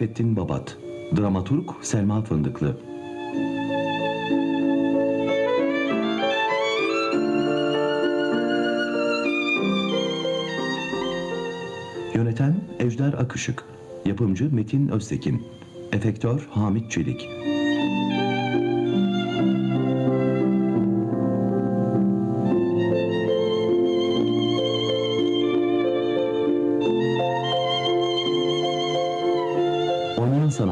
Yazan Seyfettin Babat. Dramaturg Selma Fındıklı. Yöneten Ejder Akışık. Yapımcı Metin Öztekin. Efektör Hamit Çelik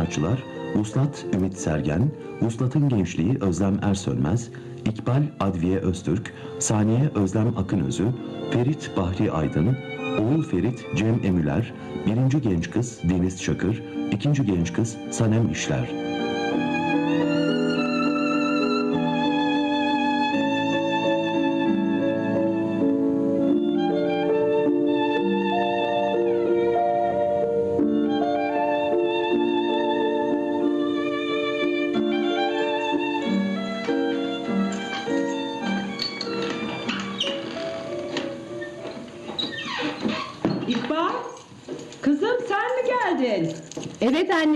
sanatçılar Vuslat Ümit Sergen, Vuslat'ın gençliği Özlem Ersönmez, İkbal Adviye Öztürk, Saniye Özlem Akınözü, Ferit Bahri Aydın, Oğul Ferit Cem Emüler, birinci genç kız Deniz Çakır, ikinci genç kız Sanem İşler.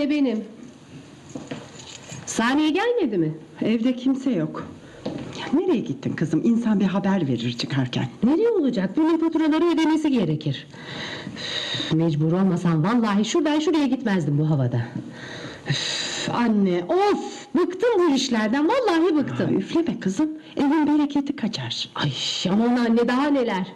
Evet anne benim. Saniye gelmedi mi? Evde kimse yok. Ya nereye gittin kızım? İnsan bir haber verir çıkarken. Nereye olacak? Bunun faturaları ödemesi gerekir. Üf, Mecbur olmasam vallahi şuradan şuraya gitmezdim bu havada. Üf, anne of bıktım bu işlerden vallahi bıktım. üfleme kızım. Evin bereketi kaçar. Ay aman anne daha neler.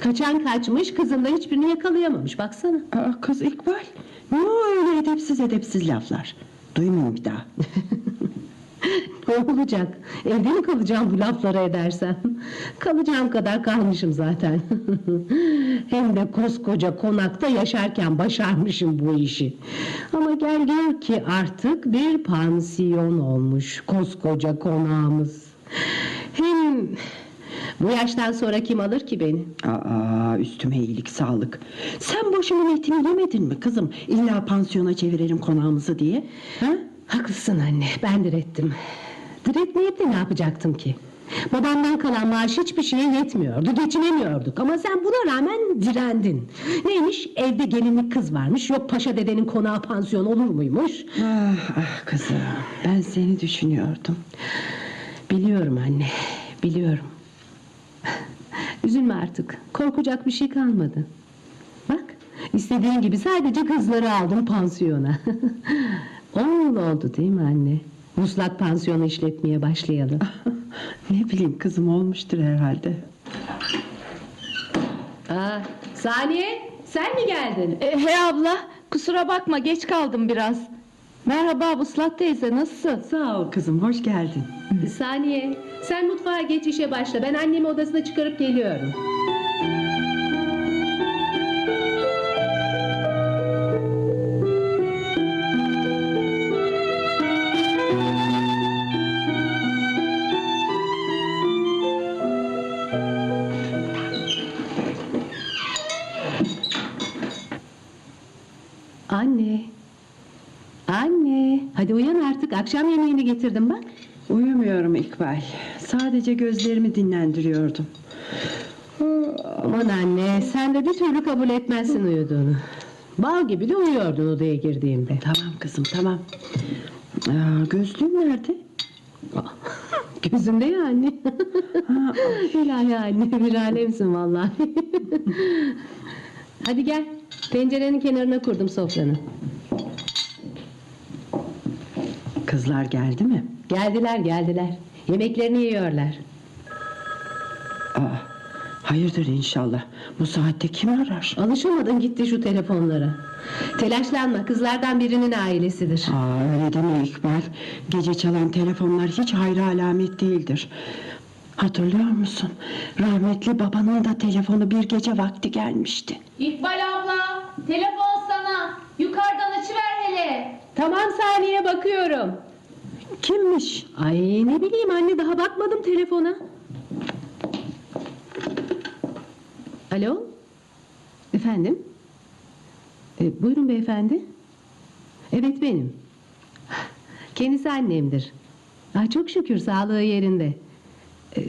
Kaçan kaçmış kızım da hiçbirini yakalayamamış baksana. Aa, kız İkbal, ne öyle edepsiz edepsiz laflar? Duymayayım bir daha. Ne olacak? Evde mi kalacağım bu lafları edersem? Kalacağım kadar kalmışım zaten. Hem de koskoca konakta yaşarken başarmışım bu işi. Ama gel gör ki artık bir pansiyon olmuş koskoca konağımız. Hem bu yaştan sonra kim alır ki beni? Aa, üstüme iyilik sağlık. Sen boşuna etimi yemedin mi kızım? İlla pansiyona çevirelim konağımızı diye. Ha? Haklısın anne ben direttim. Diretmeyip de ne yapacaktım ki? Babamdan kalan maaş hiçbir şeye yetmiyordu, geçinemiyorduk. Ama sen buna rağmen direndin. Neymiş? Evde gelinlik kız varmış. Yok paşa dedenin konağı pansiyon olur muymuş? Ah, ah kızım, ben seni düşünüyordum. Biliyorum anne, biliyorum. Üzülme artık. Korkacak bir şey kalmadı. Bak, istediğin gibi sadece kızları aldım pansiyona. On yıl oldu değil mi anne? Vuslat pansiyonu işletmeye başlayalım. ne bileyim kızım olmuştur herhalde. Aa, Saniye, sen mi geldin? E, he abla, kusura bakma geç kaldım biraz. Merhaba Vuslat teyze, nasılsın? Sağ ol kızım, hoş geldin. Saniye, sen mutfağa geç işe başla. Ben annemi odasına çıkarıp geliyorum. Akşam yemeğini getirdim bak. Uyumuyorum İkbal. Sadece gözlerimi dinlendiriyordum. Aman anne sen de bir türlü kabul etmezsin uyuduğunu. Bal gibi de uyuyordun odaya girdiğimde. Tamam kızım, tamam. Aa, gözlüğüm nerede? Gözünde ya anne. Ha, İlahi anne bir alemsin vallahi. Hadi gel. Pencerenin kenarına kurdum sofranı. Kızlar geldi mi? Geldiler geldiler. Yemeklerini yiyorlar. Aa, hayırdır inşallah. Bu saatte kim arar? Alışamadın gitti şu telefonlara. Telaşlanma kızlardan birinin ailesidir. Aa, öyle deme İkbal. Gece çalan telefonlar hiç hayra alamet değildir. Hatırlıyor musun? Rahmetli babanın da telefonu bir gece vakti gelmişti. İkbal abla, telefon Tamam saniye bakıyorum. Kimmiş? Ay ne bileyim anne daha bakmadım telefona. Alo? Efendim? E, buyurun beyefendi. Evet benim. Kendisi annemdir. Ay, çok şükür sağlığı yerinde. E,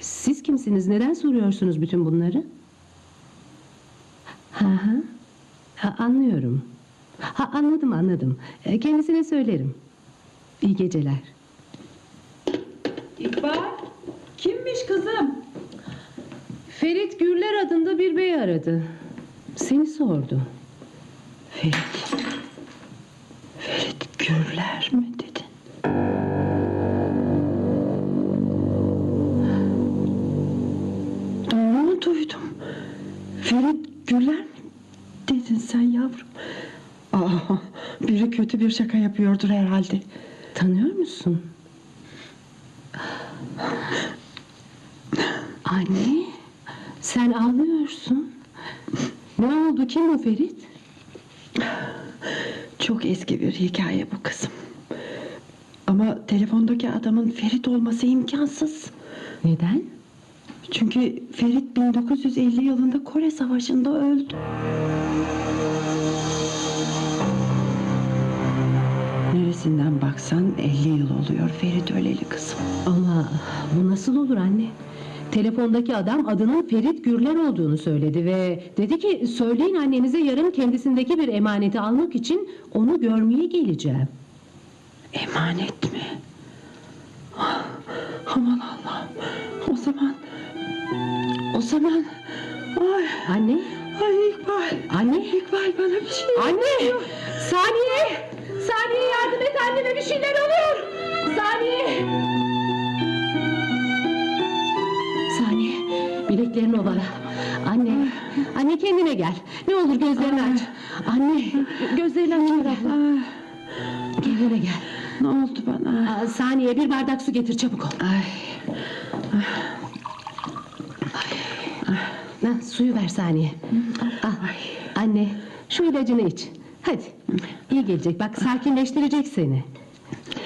siz kimsiniz? Neden soruyorsunuz bütün bunları? Ha, ha. ha anlıyorum. Ha, anladım anladım. E, kendisine söylerim. İyi geceler. İkbal. Kimmiş kızım? Ferit Gürler adında bir bey aradı. Seni sordu. Ferit. Ferit Gürler mi dedin? Kötü bir şaka yapıyordur herhalde. Tanıyor musun? Anne, sen ağlıyorsun. Ne oldu? Kim o Ferit? Çok eski bir hikaye bu kızım. Ama telefondaki adamın Ferit olması imkansız. Neden? Çünkü Ferit 1950 yılında Kore Savaşı'nda öldü. Neresinden baksan 50 yıl oluyor Ferit öleli kızım. Ama bu nasıl olur anne? Telefondaki adam adının Ferit Gürler olduğunu söyledi ve dedi ki söyleyin annenize yarın kendisindeki bir emaneti almak için onu görmeye geleceğim. Emanet mi? Ah, Aman Allah'ım. O zaman... O zaman... Ay, Anne, ay İkbal. anne. İkbal bana bir şey... Anne! Saniye! Saniye yardım et anneme bir şeyler oluyor! Saniye! Saniye, bileklerini ovala. Anne, anne kendine gel. Ne olur gözlerini aç. Anne, gözlerini aç abla. Kendine gel. Ne oldu bana? Aa, saniye bir bardak su getir çabuk ol. Ay, Ha, suyu ver saniye. Al. Anne, şu ilacını iç. Hadi. İyi gelecek. Bak sakinleştirecek seni.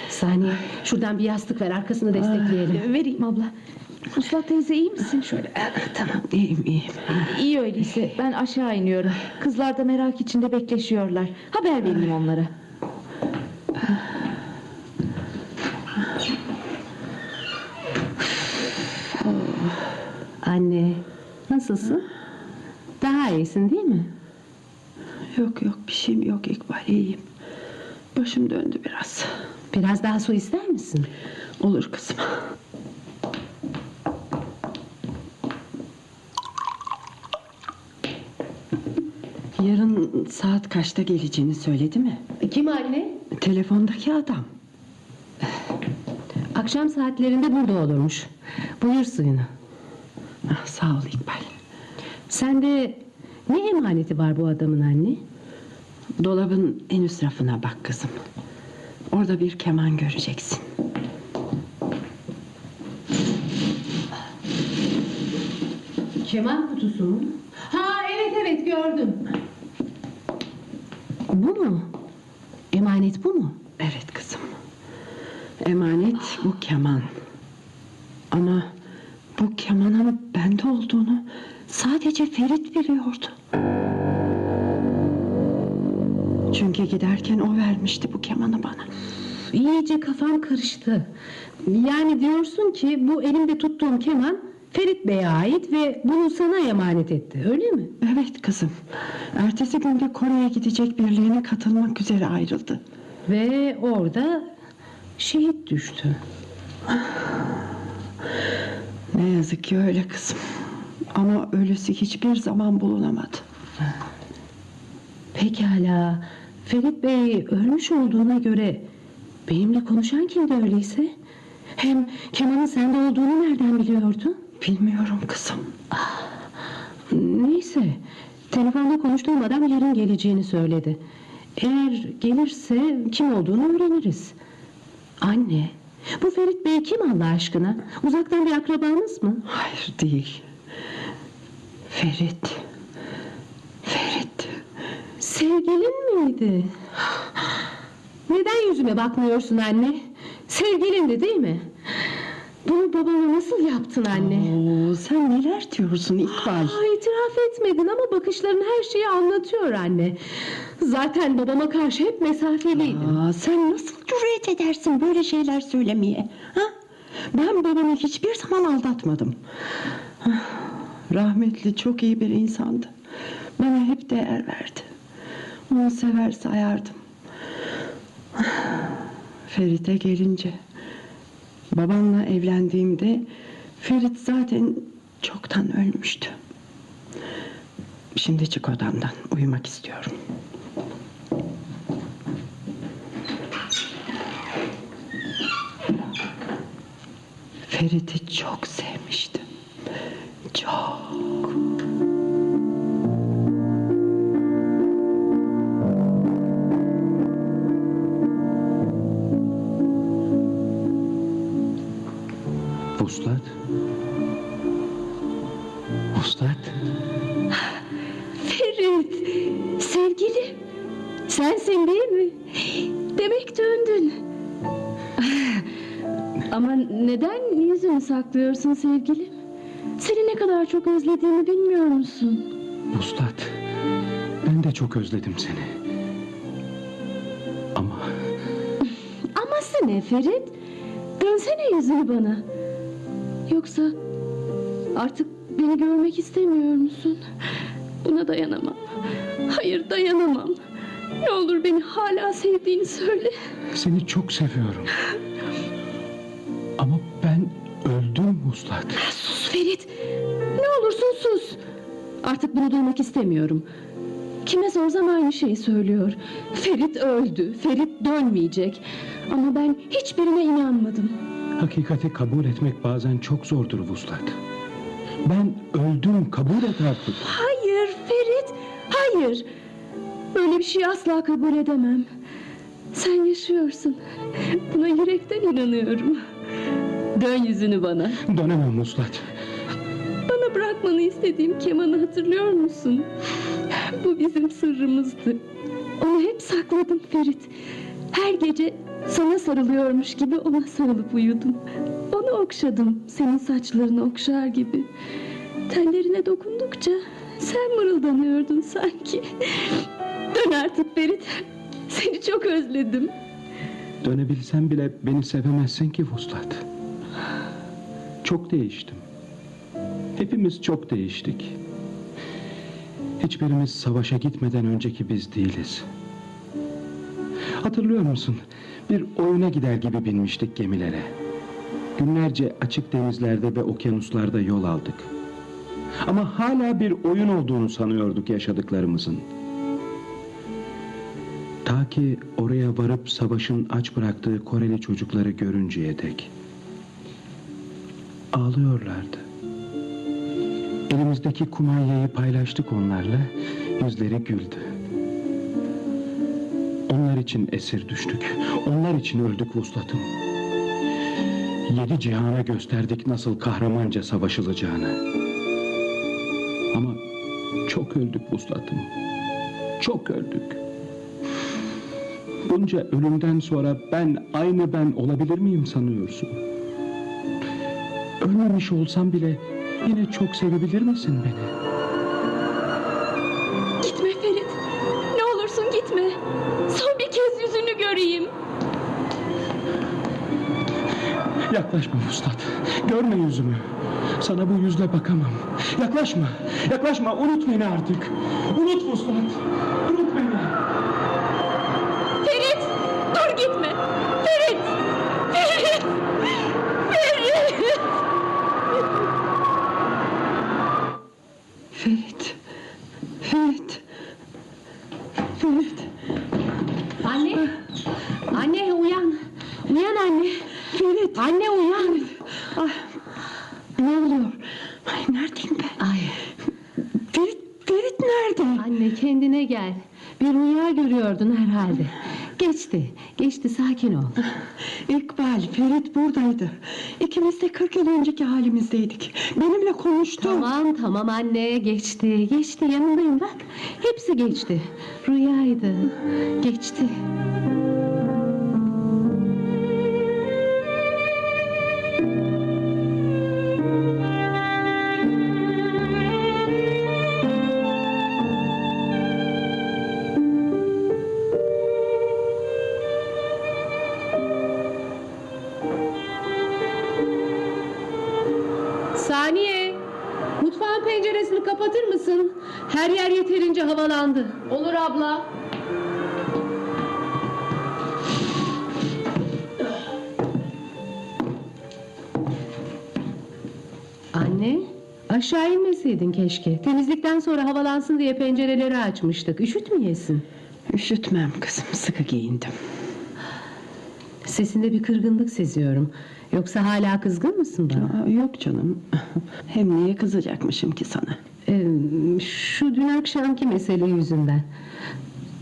Saniye, şuradan bir yastık ver arkasını destekleyelim. Vereyim abla. Uslat teyze iyi misin? Şöyle. tamam iyiyim iyiyim. İyi öyleyse. Ben aşağı iniyorum. Kızlar da merak içinde bekleşiyorlar. Haber vereyim onlara. Anne, nasılsın? Daha iyisin değil mi? Yok yok bir şeyim yok İkbal iyiyim. Başım döndü biraz. Biraz daha su ister misin? Olur kızım. Yarın saat kaçta geleceğini söyledi mi? Kim anne? Telefondaki adam. Akşam saatlerinde burada olurmuş. Buyur suyunu. Ah, sağ ol İkbal. Sende ne emaneti var bu adamın anne? Dolabın en üst rafına bak kızım. Orada bir keman göreceksin. Keman kutusu mu? Ha evet evet gördüm. Bu mu? Emanet bu mu? Evet kızım. Emanet bu keman. Ama bu kemanın bende olduğunu sadece Ferit biliyordu. Çünkü giderken o vermişti bu kemanı bana. İyice kafam karıştı. Yani diyorsun ki bu elimde tuttuğum keman Ferit Bey'e ait ve bunu sana emanet etti öyle mi? Evet kızım. Ertesi günde Kore'ye gidecek birliğine katılmak üzere ayrıldı. Ve orada şehit düştü. Ne yazık ki öyle kızım. Ama ölüsü hiçbir zaman bulunamadı. Pekala. Ferit Bey ölmüş olduğuna göre benimle konuşan kimdi öyleyse? Hem kemanın sende olduğunu nereden biliyordu? Bilmiyorum kızım. Neyse. Telefonda konuştuğum adam yarın geleceğini söyledi. Eğer gelirse kim olduğunu öğreniriz. Anne, Bu Ferit Bey kim Allah aşkına? Uzaktan bir akrabanız mı? Hayır değil. Ferit. Ferit. Sevgilin miydi? Neden yüzüme bakmıyorsun anne? Sevgilindi değil mi? Bunu babama nasıl yaptın anne? Oo, sen neler diyorsun İkbal? Aa, itiraf etmedin ama bakışların her şeyi anlatıyor anne. Zaten babama karşı hep mesafeliydin. Aa, sen nasıl cüret edersin böyle şeyler söylemeye? Ha? Ben babamı hiçbir zaman aldatmadım. Ah, Rahmetli çok iyi bir insandı. Bana hep değer verdi. Onu sever sayardım. Ferit'e gelince... Babanla evlendiğimde Ferit zaten çoktan ölmüştü. Şimdi çık odamdan. Uyumak istiyorum. Ferit'i çok sevmiştim. Çok. Vuslat. Vuslat. Ferit, sevgili. Sensin değil mi? Demek döndün. Ama neden yüzünü saklıyorsun sevgilim? Seni ne kadar çok özlediğimi bilmiyor musun? Vuslat. Ben de çok özledim seni. Ama Aması ne Ferit? Dönsene yüzünü bana. Yoksa artık beni görmek istemiyor musun? Buna dayanamam. Hayır dayanamam. Ne olur beni hala sevdiğini söyle. seni çok seviyorum. Vuslat. Sus Ferit. Ne olursun sus. Artık bunu duymak istemiyorum. Kime sorsam aynı şeyi söylüyor. Ferit öldü. Ferit dönmeyecek. Ama ben hiçbirine inanmadım. Hakikati kabul etmek bazen çok zordur Vuslat. Ben öldüm kabul et artık. Hayır Ferit. Hayır. Böyle bir şeyi asla kabul edemem. Sen yaşıyorsun. Buna yürekten inanıyorum. Dön yüzünü bana. Dönemem Vuslat. Bana bırakmanı istediğim kemanı hatırlıyor musun? Bu bizim sırrımızdı. Onu hep sakladım Ferit. Her gece sana sarılıyormuş gibi ona sarılıp uyudum. Onu okşadım senin saçlarını okşar gibi. Tellerine dokundukça sen mırıldanıyordun sanki. Dön artık Ferit. Seni çok özledim. Dönebilsem bile beni sevemezsin ki Vuslat. Çok değiştim. Hepimiz çok değiştik. Hiçbirimiz savaşa gitmeden önceki biz değiliz. Hatırlıyor musun? Bir oyuna gider gibi binmiştik gemilere. Günlerce açık denizlerde ve okyanuslarda yol aldık. Ama hala bir oyun olduğunu sanıyorduk yaşadıklarımızın. Ta ki oraya varıp savaşın aç bıraktığı Koreli çocukları görünceye dek. Ağlıyorlardı. Elimizdeki kumanyayı paylaştık onlarla, yüzleri güldü. Onlar için esir düştük, onlar için öldük vuslatım. Yedi cihana gösterdik nasıl kahramanca savaşılacağını. Ama çok öldük vuslatım, çok öldük. Bunca ölümden sonra ben aynı ben olabilir miyim sanıyorsun? Ölmemiş olsam bile yine çok sevebilir misin beni? Gitme Ferit. Ne olursun gitme. Son bir kez yüzünü göreyim. Yaklaşma Vuslat. Görme yüzümü. Sana bu yüzle bakamam. Yaklaşma. Yaklaşma. Unut beni artık. Unut Vuslat. Unut beni. Ferit! Dur gitme! Ferit! Ferit! Ferit. Ferit. Ferit. Anne! Anne uyan! Uyan anne! Ferit. Anne uyan! Ah, ne oluyor? Ay, neredeyim ben? Ay Ferit, Ferit nerede? anne kendine gel. Bir rüya görüyordun herhalde. Geçti, geçti sakin ol. İkbal. İkbal, Ferit buradaydı. İkimiz de 40 yıl önceki halimizdeydik. Benimle konuştu. Tamam tamam anne geçti geçti yanındayım bak hepsi geçti rüyaydı geçti her yer yeterince havalandı Olur abla. Anne, aşağı inmeseydin keşke. Temizlikten sonra havalansın diye pencereleri açmıştık. Üşütmeyesin. Üşütmem kızım, sıkı giyindim. Sesinde bir kırgınlık seziyorum. Yoksa hala kızgın mısın bana? Aa, yok canım. Hem niye kızacakmışım ki sana? Şu dün akşamki mesele yüzünden.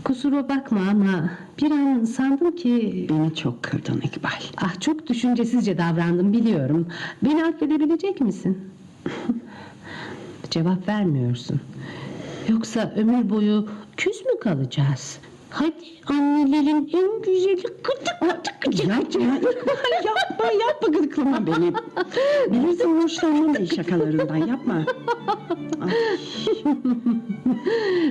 Kusura bakma ama bir an sandım ki... Beni çok kırdın İkbal. Ah çok düşüncesizce davrandım biliyorum. Beni affedebilecek misin? Cevap vermiyorsun. Yoksa ömür boyu küs mü kalacağız? Hadi annelerin en güzeli gıdık gıdık gıdık. Yapma yapma, yapma gıdıklama beni. Bilirsin hoşlanmam el şakalarından, yapma.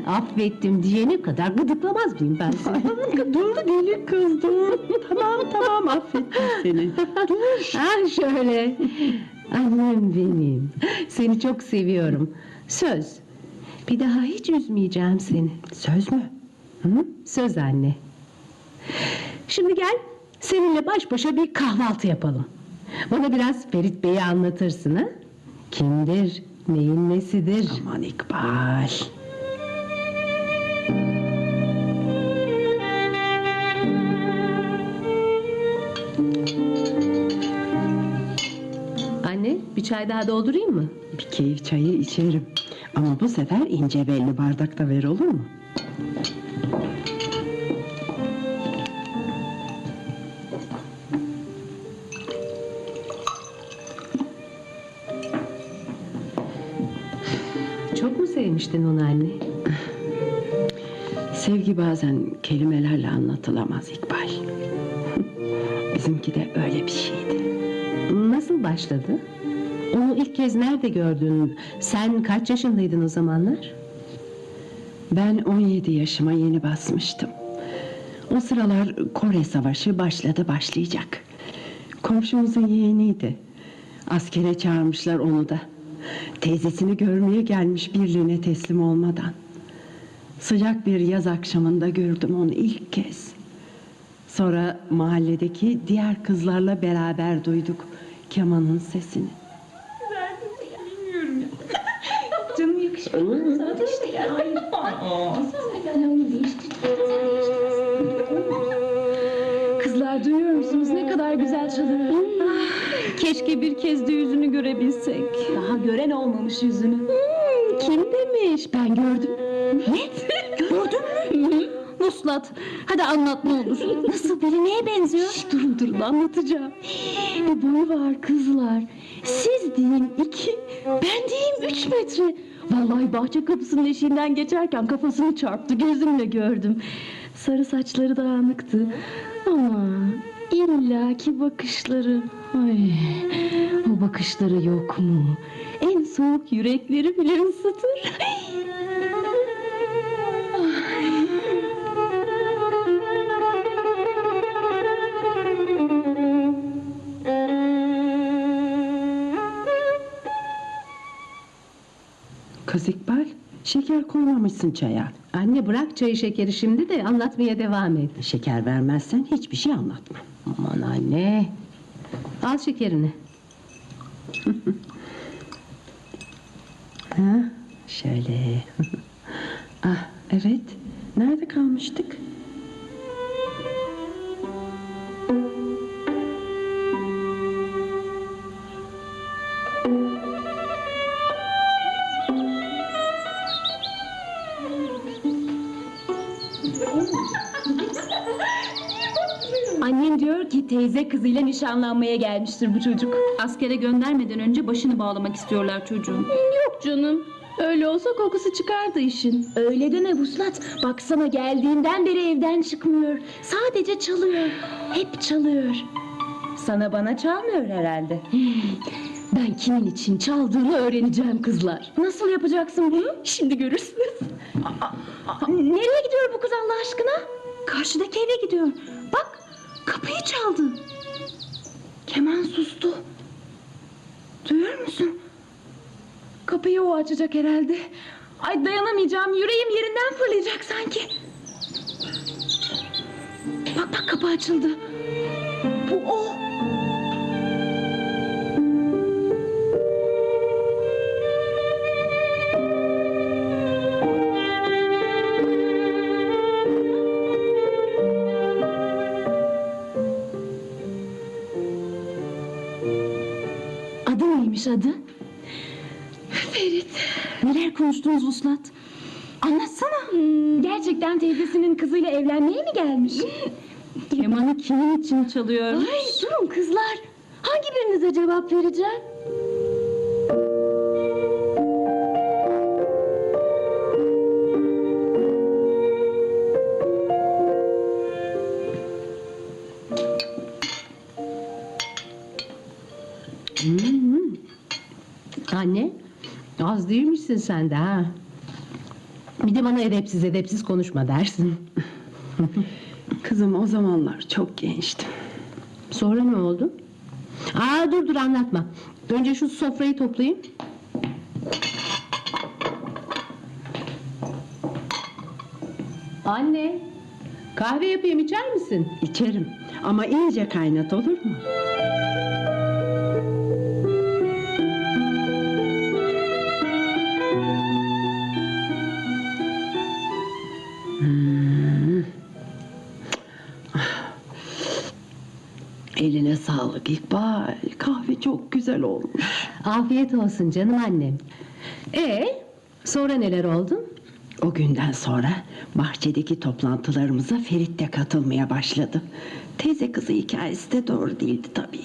Affettim diyene kadar gıdıklamaz mıyım ben seni? dur deli kız dur. Tamam tamam affettim seni. Dur. ah şöyle. Annem benim. Seni çok seviyorum. Söz. Bir daha hiç üzmeyeceğim seni. Söz mü? Hı? Söz anne. Şimdi gel seninle baş başa bir kahvaltı yapalım. Bana biraz Ferit Bey'i anlatırsın ha? Kimdir? Neyin nesidir? Aman İkbal. Anne bir çay daha doldurayım mı? Bir keyif çayı içerim. Ama bu sefer ince belli bardakta ver olur mu? Sevmiştin onu anne? Sevgi bazen kelimelerle anlatılamaz İkbal. Bizimki de öyle bir şeydi. Nasıl başladı? Onu ilk kez nerede gördün? Sen kaç yaşındaydın o zamanlar? Ben 17 yaşıma yeni basmıştım. O sıralar Kore Savaşı başladı başlayacak. Komşumuzun yeğeniydi. Askere çağırmışlar onu da. Teyzesini görmeye gelmiş birliğine teslim olmadan. Sıcak bir yaz akşamında gördüm onu ilk kez. Sonra mahalledeki diğer kızlarla beraber duyduk kemanın sesini. Canım yakışmıyor. Sana da işte ya. Hayır. Sana onu değiştir. Kızlar duyuyor musunuz? Ne kadar güzel çalıyor. Keşke bir kez de yüzünü görebilsek. Daha gören olmamış yüzünü. Kim demiş? Ben gördüm. Ne? Gördün mü? Muslat. Hadi anlat ne olur. Nasıl biri neye benziyor? Şş, durun durun anlatacağım. Bir boyu var kızlar. Siz deyin iki, ben diyeyim üç metre. Vallahi bahçe kapısının eşiğinden geçerken kafasını çarptı. Gözümle gördüm. Sarı saçları dağınıktı. Ama illaki bakışları. Ay, o bakışları yok mu? En soğuk yürekleri bile ısıtır. Kız şeker koymamışsın çaya. Anne bırak çayı şekeri şimdi de anlatmaya devam et. Şeker vermezsen hiçbir şey anlatma. Aman anne. Al şekerini. Ha, şöyle. ah, evet. Nerede kalmıştık? Teyze kızıyla nişanlanmaya gelmiştir bu çocuk. Askere göndermeden önce başını bağlamak istiyorlar çocuğun. Yok canım. Öyle olsa kokusu çıkardı işin. Öyle deme Vuslat. Baksana geldiğinden beri evden çıkmıyor. Sadece çalıyor. Hep çalıyor. Sana bana çalmıyor herhalde. Ben kimin için çaldığını öğreneceğim kızlar. Nasıl yapacaksın bunu? Şimdi görürsünüz. nereye gidiyor bu kız Allah aşkına? Karşıdaki eve gidiyor. Bak kapıyı çaldı. Keman sustu. Duyuyor musun? Kapıyı o açacak herhalde. Ay dayanamayacağım. Yüreğim yerinden fırlayacak sanki. Bak bak kapı açıldı. Bu o. konuştunuz Vuslat? Anlatsana. Hmm, gerçekten teyzesinin kızıyla evlenmeye mi gelmiş? Kemanı kimin için çalıyor? Ay durun kızlar. Hangi birinize cevap vereceğim? Az değilmişsin sen de ha. Bir de bana edepsiz edepsiz konuşma dersin. Kızım o zamanlar çok gençtim. Sonra ne oldu? Aa dur dur anlatma. Önce şu sofrayı toplayayım. Anne, kahve yapayım içer misin? İçerim ama iyice kaynat olur mu? Eline sağlık İkbal. Kahve çok güzel olmuş. Afiyet olsun canım annem. Ee, sonra neler oldu? O günden sonra bahçedeki toplantılarımıza Ferit de katılmaya başladı. Teyze kızı hikayesi de doğru değildi tabii.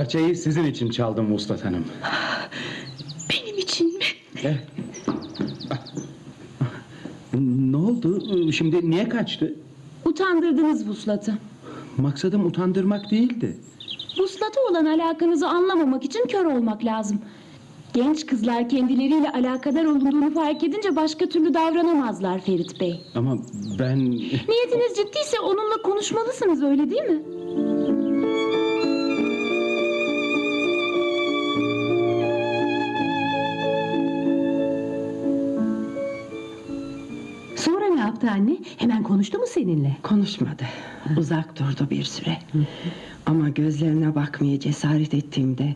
Parçayı sizin için çaldım Vuslat Hanım. Benim için mi? Eh. Ne oldu? Şimdi niye kaçtı? Utandırdınız Vuslat'ı. Maksadım utandırmak değildi. Vuslat'a olan alakanızı anlamamak için kör olmak lazım. Genç kızlar kendileriyle alakadar olduğunu fark edince başka türlü davranamazlar Ferit Bey. Ama ben... Niyetiniz ciddiyse onunla konuşmalısınız öyle değil mi? Anne? Hemen konuştu mu seninle? Konuşmadı. Uzak durdu bir süre. Ama gözlerine bakmaya cesaret ettiğimde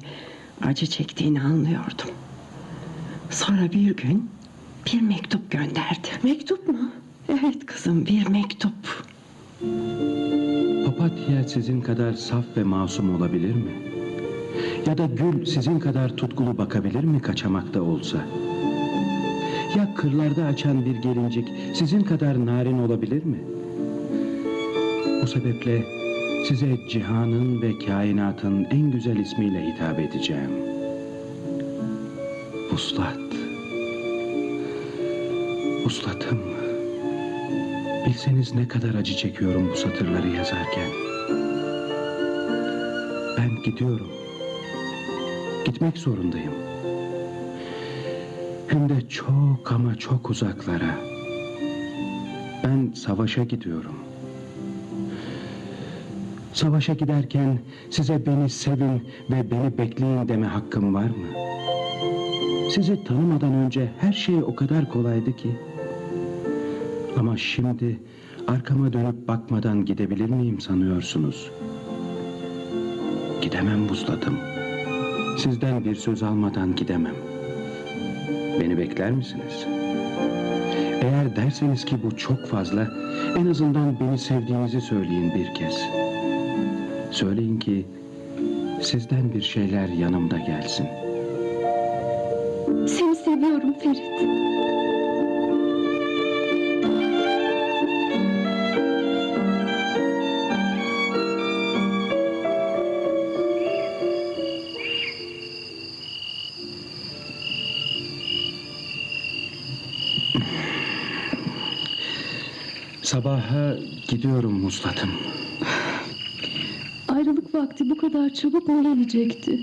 acı çektiğini anlıyordum. Sonra bir gün bir mektup gönderdi. Mektup mu? Evet kızım bir mektup. Papatya sizin kadar saf ve masum olabilir mi? Ya da gül sizin kadar tutkulu bakabilir mi kaçamakta olsa? Ya kırlarda açan bir gelincik sizin kadar narin olabilir mi? Bu sebeple size cihanın ve kainatın en güzel ismiyle hitap edeceğim. Vuslat. Vuslatım. Bilseniz ne kadar acı çekiyorum bu satırları yazarken. Ben gidiyorum. Gitmek zorundayım. Hem çok ama çok uzaklara. Ben savaşa gidiyorum. Savaşa giderken size beni sevin ve beni bekleyin deme hakkım var mı? Sizi tanımadan önce her şey o kadar kolaydı ki. Ama şimdi arkama dönüp bakmadan gidebilir miyim sanıyorsunuz? Gidemem buzladım. Sizden bir söz almadan gidemem. Beni bekler misiniz? Eğer derseniz ki bu çok fazla, en azından beni sevdiğinizi söyleyin bir kez. Söyleyin ki sizden bir şeyler yanımda gelsin. Seni seviyorum Ferit. Sabaha gidiyorum muslatım. Ayrılık vakti bu kadar çabuk mu gelecekti?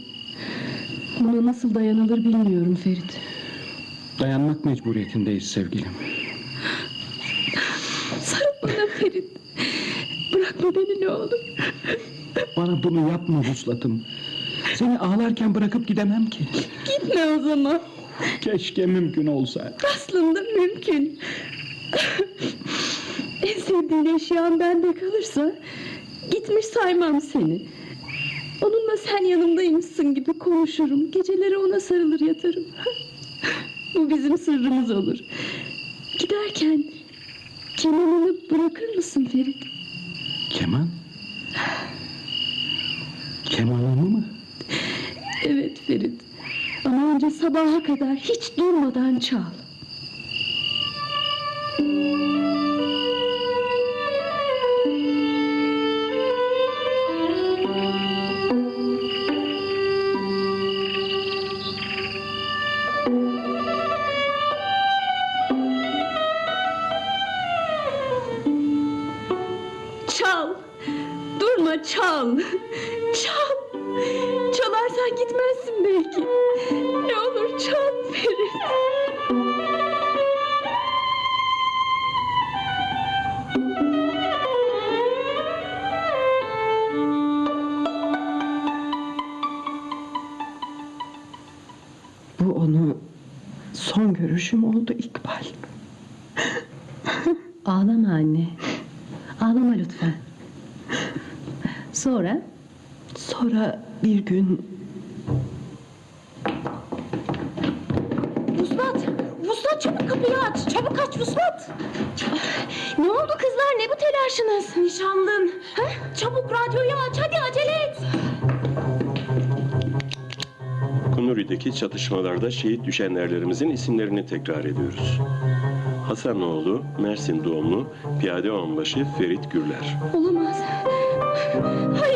Buna nasıl dayanılır bilmiyorum Ferit. Dayanmak mecburiyetindeyiz sevgilim. Sarıl bana Ferit. Bırakma beni ne olur. Bana bunu yapma muslatım. Seni ağlarken bırakıp gidemem ki. Gitme o zaman. Keşke mümkün olsa. Aslında mümkün. En sevdiğin eşyan bende kalırsa gitmiş saymam seni. Onunla sen yanımdaymışsın gibi konuşurum. Geceleri ona sarılır yatarım. Bu bizim sırrımız olur. Giderken kemanını bırakır mısın Ferit? Keman? Kemanımı mı? Evet Ferit. Ama önce sabaha kadar hiç durmadan çal. Çal. Görüşüm oldu İkbal. Ağlama anne. Ağlama lütfen. Sonra Sonra bir gün Vuslat! Vuslat çabuk kapıyı aç! Çabuk aç Vuslat! Ne oldu kızlar? Ne bu telaşınız? Nişanlın. Ha? Çabuk radyoyu aç hadi acele et. Kunuri'deki çatışmalarda şehit düşenlerlerimizin isimlerini tekrar ediyoruz. Hasanoğlu, Mersin doğumlu, piyade onbaşı Ferit Gürler. Olamaz. Hayır.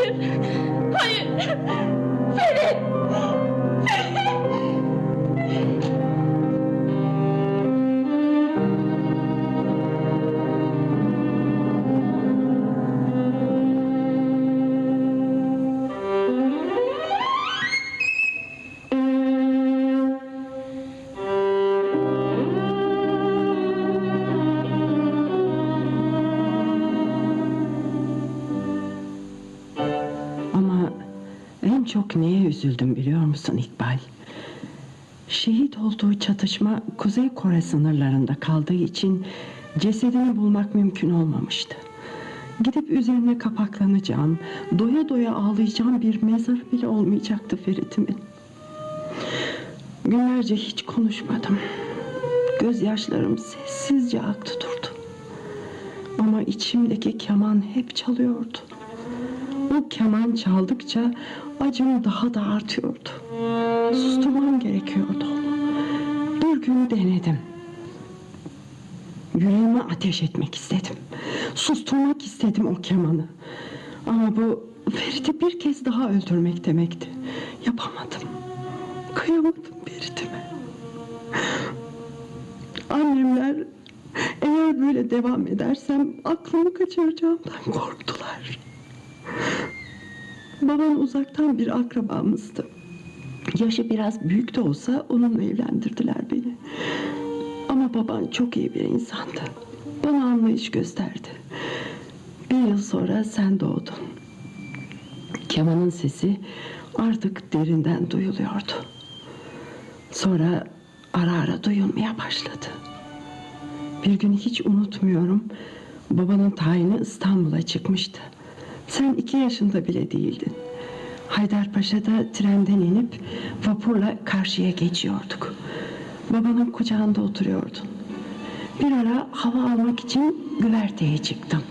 Çatışma Kuzey Kore sınırlarında kaldığı için cesedini bulmak mümkün olmamıştı. Gidip üzerine kapaklanacağım, doya doya ağlayacağım bir mezar bile olmayacaktı Ferit'imin. Günlerce hiç konuşmadım. Gözyaşlarım sessizce aktı durdu. Ama içimdeki keman hep çalıyordu. O keman çaldıkça acım daha da artıyordu. Susturmam gerekiyordu gün denedim. Yüreğime ateş etmek istedim. Susturmak istedim o kemanı. Ama bu Ferit'i bir kez daha öldürmek demekti. Yapamadım. Kıyamadım Ferit'ime. Annemler eğer böyle devam edersem aklımı kaçıracağımdan korktular. Babam uzaktan bir akrabamızdı. Yaşı biraz büyük de olsa onunla evlendirdiler beni. Ama baban çok iyi bir insandı. Bana anlayış gösterdi. Bir yıl sonra sen doğdun. Kemanın sesi artık derinden duyuluyordu. Sonra ara ara duyulmaya başladı. Bir gün hiç unutmuyorum. Babanın tayini İstanbul'a çıkmıştı. Sen iki yaşında bile değildin. Haydarpaşa'da trenden inip vapurla karşıya geçiyorduk. Babanın kucağında oturuyordun. Bir ara hava almak için güverteye çıktım.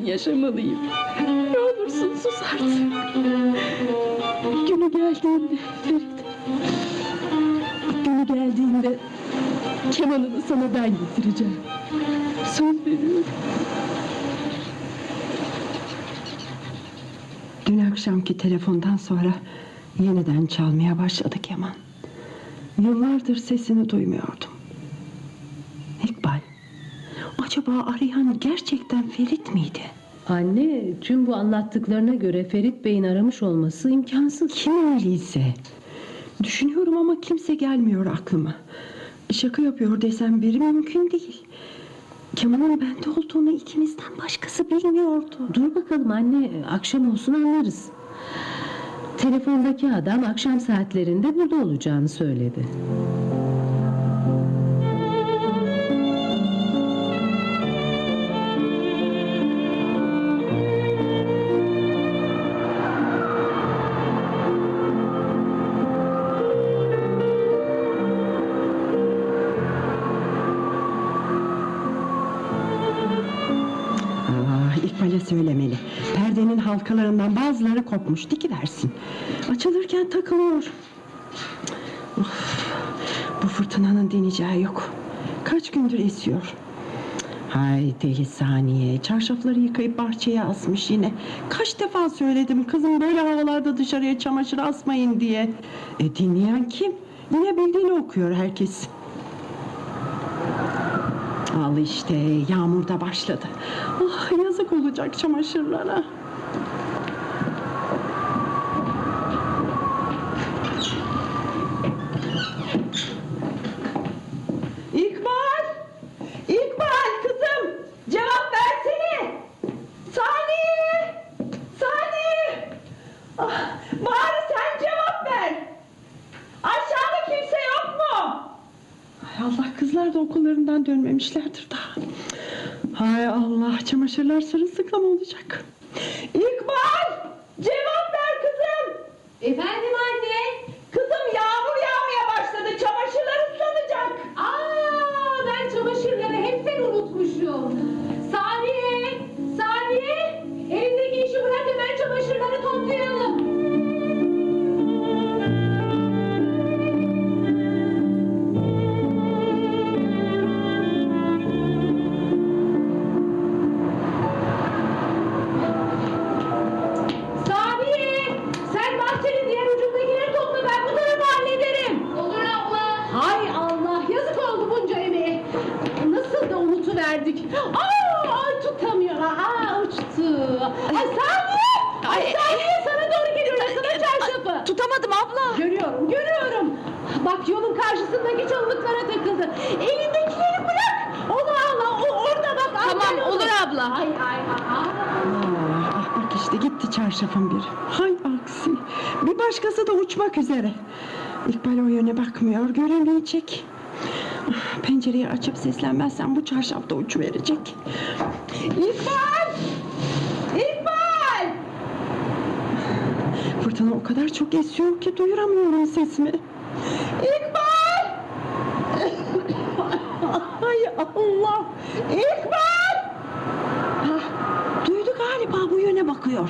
İçin yaşamalıyım. Ne olursun sus artık. Günü geldiğinde Ferit. Günü geldiğinde kemanını sana ben getireceğim. Söz veriyorum. Dün akşamki telefondan sonra yeniden çalmaya başladı keman. Yıllardır sesini duymuyordum. Acaba arayan gerçekten Ferit miydi? Anne, tüm bu anlattıklarına göre Ferit Bey'in aramış olması imkansız. Kim öyleyse? Düşünüyorum ama kimse gelmiyor aklıma. Şaka yapıyor desem biri mümkün değil. Kemanın bende olduğunu ikimizden başkası bilmiyordu. Dur bakalım anne, akşam olsun anlarız. Telefondaki adam akşam saatlerinde burada olacağını söyledi. Halkalarından bazıları kopmuş. Dikiversin. Açılırken takılıyor. Of, bu fırtınanın dineceği yok. Kaç gündür esiyor. Hay deli saniye. Çarşafları yıkayıp bahçeye asmış yine. Kaç defa söyledim kızım böyle havalarda dışarıya çamaşır asmayın diye. E dinleyen kim? Yine bildiğini okuyor herkes. Al işte yağmur da başladı. Ah yazık olacak çamaşırlara. Seslenmezsen bu çarşaf da uçuverecek. İkbal! İkbal! Fırtına o kadar çok esiyor ki duyuramıyorum sesimi. İkbal! Hay Allah! İkbal! Hah, duydu galiba bu yöne bakıyor.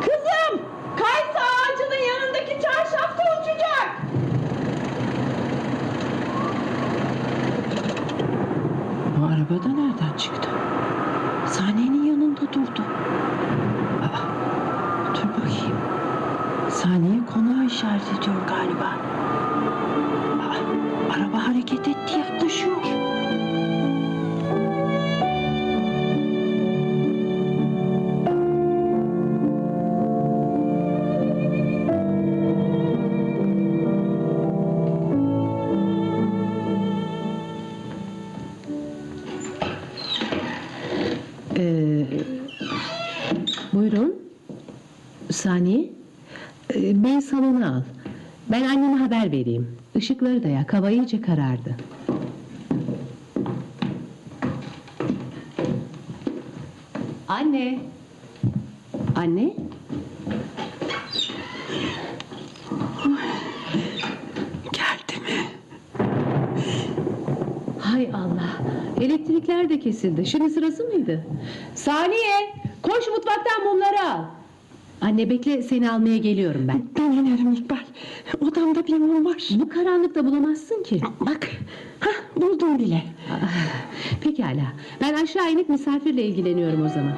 Kızım! Kaysa ağacının yanındaki çarşaf da uçacak. Bu arabada nereden çıktı? Saniyenin yanında durdu. Aa, dur bakayım. Saniye konağı işaret ediyor galiba. Saniye. Ee, bey salonu al. Ben anneme haber vereyim. Işıkları da yak. Hava iyice karardı. Anne. Anne. Geldi mi? Hay Allah. Elektrikler de kesildi. Şimdi sırası mıydı? Saniye. Anne bekle seni almaya geliyorum ben. Ben inerim İkbal. Odamda bir mum var. Bu karanlıkta bulamazsın ki. Bak. Hah, buldum bile. Ah, Pekala. Ben aşağı inip misafirle ilgileniyorum o zaman.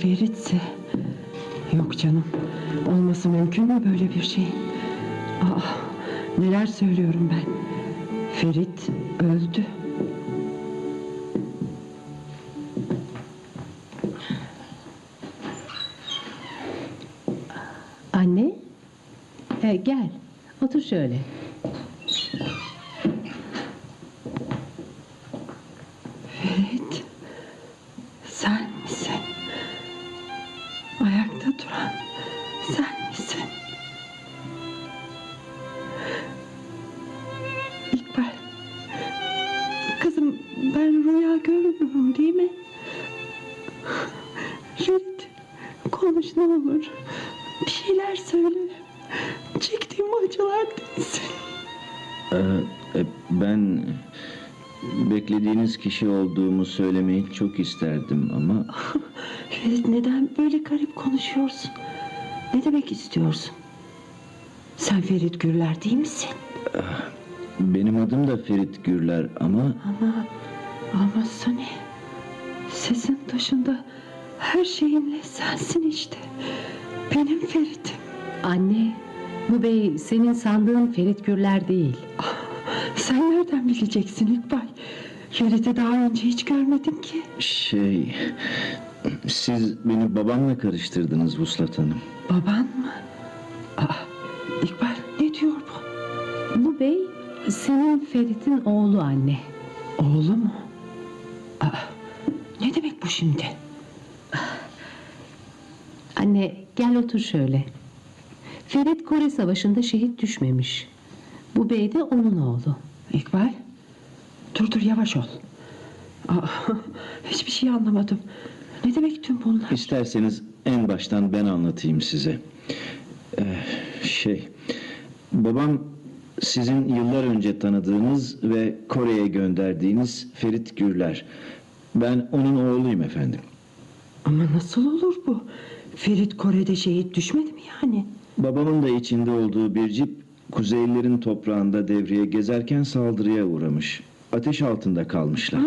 Ferit'se? Yok canım. Olması mümkün mü böyle bir şey? Aa, neler söylüyorum ben? Ferit öldü. Anne. He, gel. Otur şöyle. Kişi olduğumu söylemeyi çok isterdim ama Ferit neden böyle garip konuşuyorsun? Ne demek istiyorsun? Sen Ferit Gürler değil misin? benim adım da Ferit Gürler ama Ama ama Sani sesin dışında her şeyimle sensin işte. Benim Ferit'im. Anne. Bu bey senin sandığın Ferit Gürler değil. Sen nereden bileceksin İkbal? Ferit'i daha önce hiç görmedim ki. şey siz beni babamla karıştırdınız Vuslat Hanım. Baban mı? Aa, İkbal ne diyor bu? Bu bey senin Ferit'in oğlu anne. Oğlu mu? Aa, ne demek bu şimdi? Anne gel otur şöyle. Ferit Kore Savaşı'nda şehit düşmemiş. Bu bey de onun oğlu. İkbal dur dur yavaş ol. Aa, hiçbir şey anlamadım. Ne demek tüm bunlar? İsterseniz en baştan ben anlatayım size. Ee, şey babam sizin yıllar önce tanıdığınız ve Kore'ye gönderdiğiniz Ferit Gürler. Ben onun oğluyum efendim. Ama nasıl olur bu? Ferit Kore'de şehit düşmedi mi yani? Babamın da içinde olduğu bir cip Kuzeylilerin toprağında devreye gezerken saldırıya uğramış. Ateş altında kalmışlar.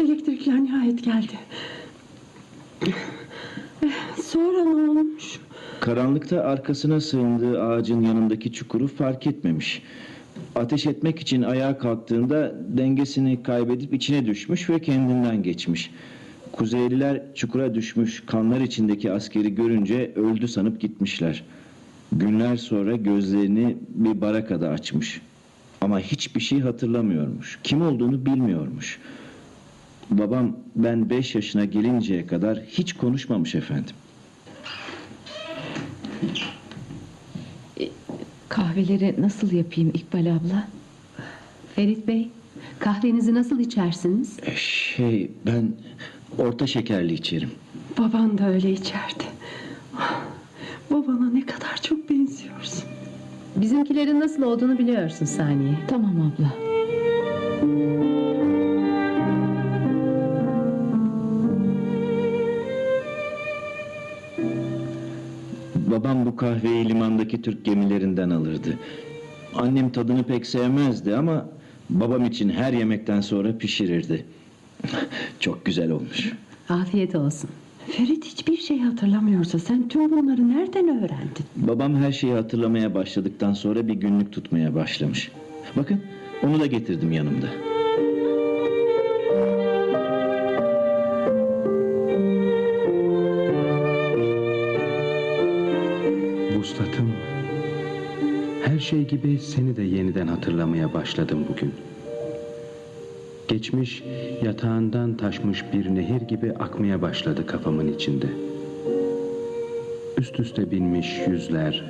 Elektrikler nihayet geldi. Eh, Sonra ne olmuş? Karanlıkta arkasına sığındığı ağacın yanındaki çukuru fark etmemiş. Ateş etmek için ayağa kalktığında dengesini kaybedip içine düşmüş ve kendinden geçmiş. Kuzeyliler çukura düşmüş kanlar içindeki askeri görünce öldü sanıp gitmişler. Günler sonra gözlerini bir barakada açmış. Ama hiçbir şey hatırlamıyormuş. Kim olduğunu bilmiyormuş. Babam ben 5 yaşına gelinceye kadar hiç konuşmamış efendim. Kahveleri nasıl yapayım İkbal abla? Ferit Bey, kahvenizi nasıl içersiniz? Şey ben orta şekerli içerim. Baban da öyle içerdi. Babana ne kadar çok benziyorsun. Bizimkilerin nasıl olduğunu biliyorsun Saniye. Tamam abla. Babam bu kahveyi limandaki Türk gemilerinden alırdı. Annem tadını pek sevmezdi ama babam için her yemekten sonra pişirirdi. Çok güzel olmuş. Afiyet olsun. Ferit hiçbir şey hatırlamıyorsa sen tüm bunları nereden öğrendin? Babam her şeyi hatırlamaya başladıktan sonra bir günlük tutmaya başlamış. Bakın onu da getirdim yanımda. Vuslatım, her şey gibi seni de yeniden hatırlamaya başladım bugün. Geçmiş yatağından taşmış bir nehir gibi akmaya başladı kafamın içinde. Üst üste binmiş yüzler,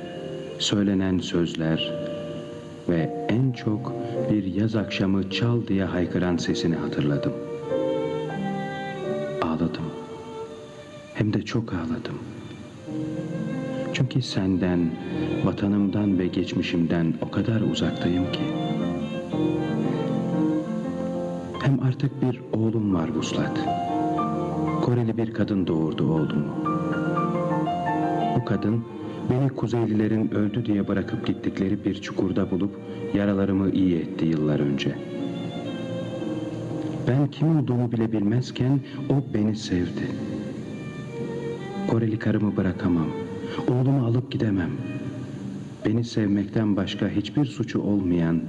söylenen sözler ve en çok bir yaz akşamı çal diye haykıran sesini hatırladım. Ağladım. Hem de çok ağladım. Çünkü senden, vatanımdan ve geçmişimden o kadar uzaktayım ki. Hem artık bir oğlum var Vuslat. Koreli bir kadın doğurdu oğlumu. Bu kadın beni Kuzeylilerin öldü diye bırakıp gittikleri bir çukurda bulup yaralarımı iyi etti yıllar önce. Ben kim olduğumu bile bilmezken o beni sevdi. Koreli karımı bırakamam. Oğlumu alıp gidemem. Beni sevmekten başka hiçbir suçu olmayan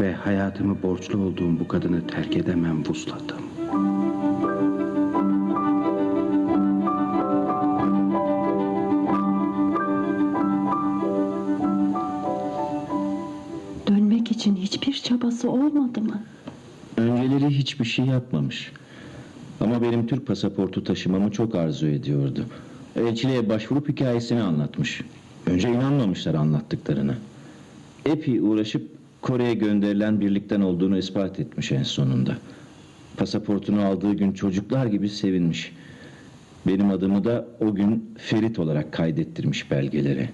ve hayatımı borçlu olduğum bu kadını terk edemem vuslatım. Dönmek için hiçbir çabası olmadı mı? Önceleri hiçbir şey yapmamış. Ama benim Türk pasaportu taşımamı çok arzu ediyordu. Elçiliğe başvurup hikayesini anlatmış. Önce inanmamışlar anlattıklarına. Epey uğraşıp Kore'ye gönderilen birlikten olduğunu ispat etmiş en sonunda. Pasaportunu aldığı gün çocuklar gibi sevinmiş. Benim adımı da o gün Ferit olarak kaydettirmiş belgelere.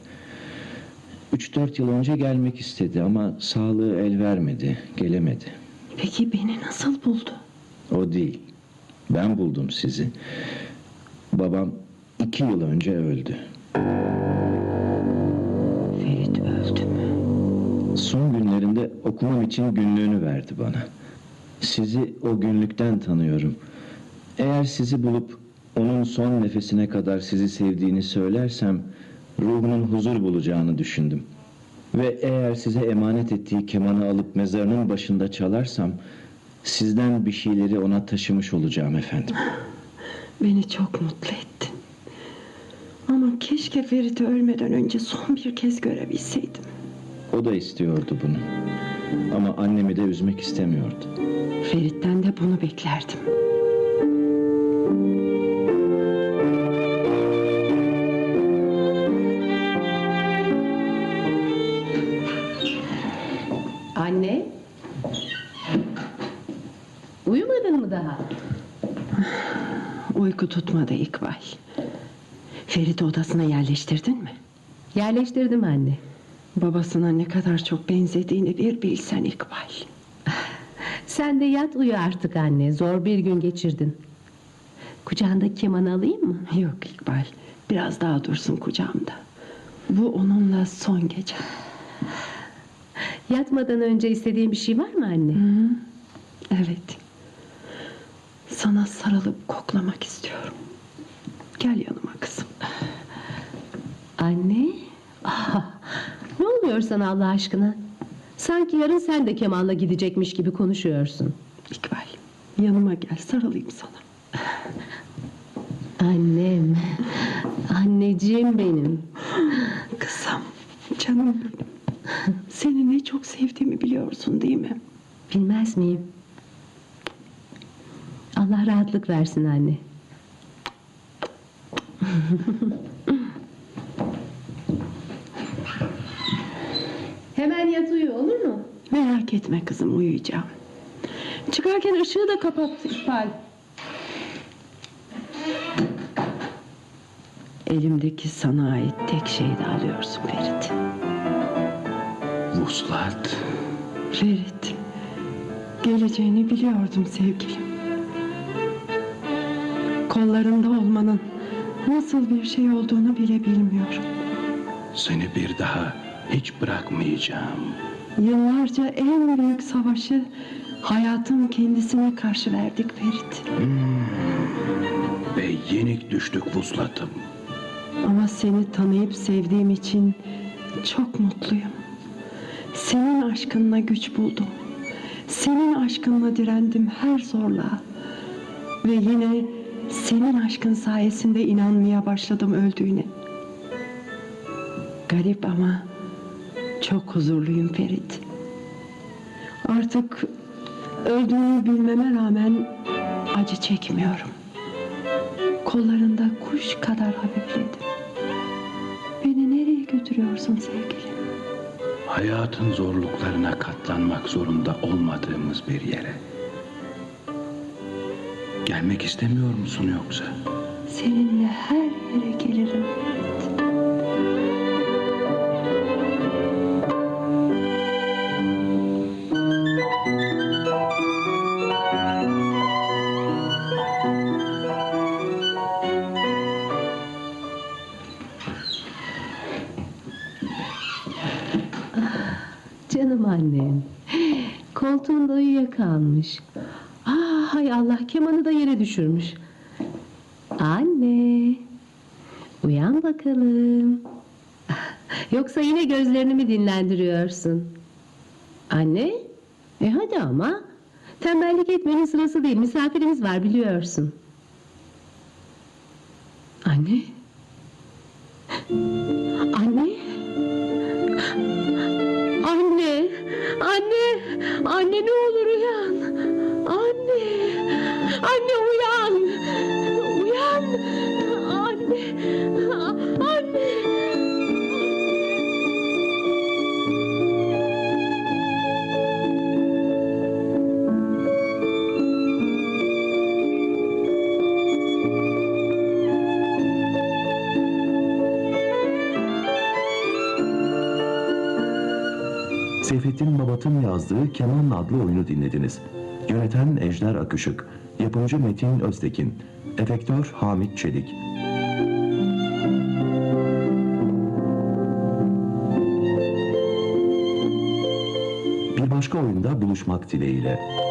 3-4 yıl önce gelmek istedi ama sağlığı el vermedi, gelemedi. Peki beni nasıl buldu? O değil. Ben buldum sizi. Babam iki yıl önce öldü. Ferit öldü mü? Son günlerinde okumam için günlüğünü verdi bana. Sizi o günlükten tanıyorum. Eğer sizi bulup onun son nefesine kadar sizi sevdiğini söylersem ruhunun huzur bulacağını düşündüm. Ve eğer size emanet ettiği kemanı alıp mezarının başında çalarsam sizden bir şeyleri ona taşımış olacağım efendim. Beni çok mutlu ettin. Ama keşke Ferit'i ölmeden önce son bir kez görebilseydim. O da istiyordu bunu. Ama annemi de üzmek istemiyordu. Ferit'ten de bunu beklerdim. Anne. Uyumadın mı daha? Uyku tutmadı İkbal. Ferit'i odasına yerleştirdin mi? Yerleştirdim anne. Babasına ne kadar çok benzediğini bir bilsen İkbal. Sen de yat uyu artık anne. Zor bir gün geçirdin. Kucağında keman alayım mı? Yok İkbal. Biraz daha dursun kucağımda. Bu onunla son gece. Yatmadan önce istediğin bir şey var mı anne? Evet. Sana sarılıp koklamak istiyorum. Gel yanıma kızım. Anne? Ah, ne oluyor sana Allah aşkına? Sanki yarın sen de kemanla gidecekmiş gibi konuşuyorsun. İkbal yanıma gel sarılayım sana. Annem. Anneciğim benim. Kızım canım benim. Seni ne çok sevdiğimi biliyorsun değil mi? Bilmez miyim? Allah rahatlık versin anne. Hemen yat uyu olur mu? Merak etme kızım uyuyacağım. Çıkarken ışığı da kapat İkbal. Elimdeki sana ait tek şeyi de alıyorsun Ferit. Vuslat. Ferit, geleceğini biliyordum sevgilim. Kollarında olmanın nasıl bir şey olduğunu bile bilmiyorum. Seni bir daha hiç bırakmayacağım. Yıllarca en büyük savaşı hayatın kendisine karşı verdik Ferit. Ve yenik düştük vuslatım. Ama seni tanıyıp sevdiğim için çok mutluyum. Senin aşkınla güç buldum. Senin aşkınla direndim her zorluğa. Ve yine senin aşkın sayesinde inanmaya başladım öldüğüne. Garip ama çok huzurluyum Ferit. Artık öldüğünü bilmeme rağmen acı çekmiyorum. Kollarında kuş kadar hafifledim. Beni nereye götürüyorsun sevgilim? Hayatın zorluklarına katlanmak zorunda olmadığımız bir yere. Gelmek istemiyor musun yoksa? Seninle her yere gelirim Koltuğunda uyuyakalmış. Ah hay Allah kemanı da yere düşürmüş. Anne. Uyan bakalım. Yoksa yine gözlerini mi dinlendiriyorsun? Anne? E hadi ama. Tembellik etmenin sırası değil. Misafirimiz var biliyorsun. Anne? Anne, anne ne olur Babat'ın yazdığı Keman adlı oyunu dinlediniz. Yöneten Ejder Akışık, yapımcı Metin Öztekin, efektör Hamit Çelik. Bir başka oyunda buluşmak dileğiyle.